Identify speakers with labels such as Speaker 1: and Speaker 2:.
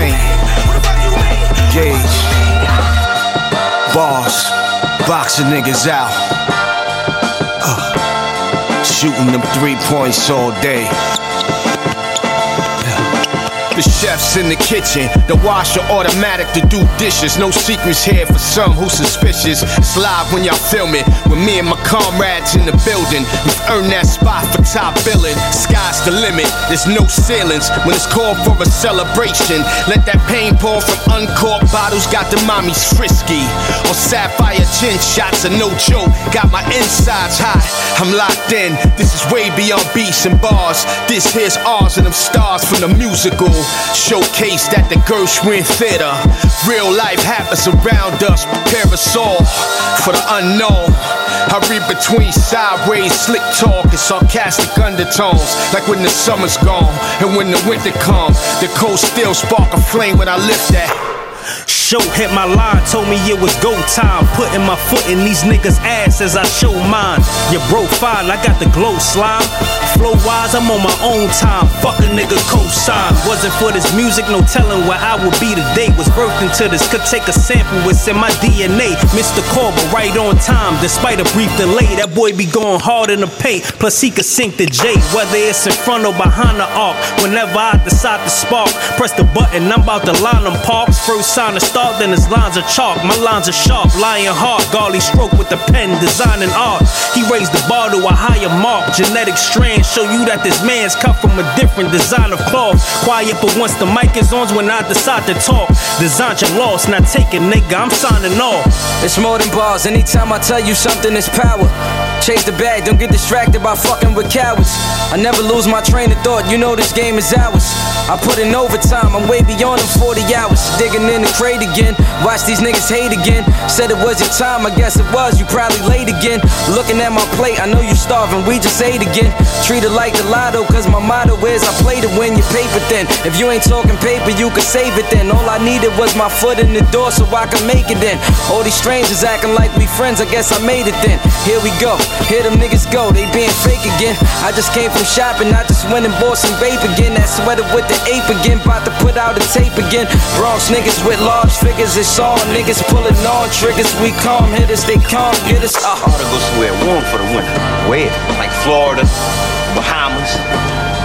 Speaker 1: paint. Gauge. Bars. Boxing niggas out. Uh, shooting them three points all day. The chefs in the kitchen, the washer automatic to do dishes. No secrets here for some who suspicious. It's live when y'all film it. With me and my comrades in the building. We've earned that spot for top billing. Sky's the limit, there's no ceilings. When it's called for a celebration, let that pain pour from uncorked bottles. Got the mommies frisky. On Sapphire gin shots are no joke. Got my insides hot, I'm locked in. This is way beyond beats and bars. This here's ours and them stars from the musical. Showcased at the Gershwin Theater. Real life happens around us. Prepare us all for the unknown. I read between sideways, slick talk, and sarcastic undertones. Like when the summer's gone and when the winter comes, the cold still spark a flame when I lift that.
Speaker 2: Show hit my line, told me it was go time. Putting my foot in these niggas' ass as I show mine. Your bro fine, I got the glow slime. Flow wise, I'm on my own time. Fuck a nigga cosign. Wasn't for this music, no telling where I would be today. Was birthed into this, could take a sample, it's in my DNA. Mr. Corber, right on time, despite a brief delay. That boy be going hard in the paint, plus he could sink the J. Whether it's in front or behind the arc. Whenever I decide to spark, press the button, I'm about to line them parks. First sign to start, then his lines are chalk. My lines are sharp, lying hard. Garly stroke with the pen, designing art. He raised the bar to a higher mark. Genetic strands show you that this man's cut from a different design of cloth. Quiet, but once the mic is on, when I decide to talk. Design your loss, not taking nigga, I'm signing off.
Speaker 3: It's more than bars. Anytime I tell you something, it's power. Chase the bag, don't get distracted by fucking with cowards. I never lose my train of thought, you know this game is ours. I put in overtime, I'm way beyond them 40 hours. Digging in the crate again, watch these niggas hate again. Said it was your time, I guess it was, you probably late again. Looking at my plate, I know you starving, we just ate again. Treat it like the lotto, cause my motto is I play to win your paper thin. If you ain't talking paper, you can save it then. All I needed was my foot in the door so I can make it then. All these strangers acting like we friends, I guess I made it then. Here we go, here them niggas go, they being fake again. I just came from shopping, I just went and bought some vape again. That sweater with the ape again, about to put out a tape again. Bronx niggas with large figures, it's all niggas pulling on triggers. We calm hitters, they calm us. Uh.
Speaker 4: To go somewhere warm for the winter.
Speaker 5: Where?
Speaker 4: Like Florida, Bahamas,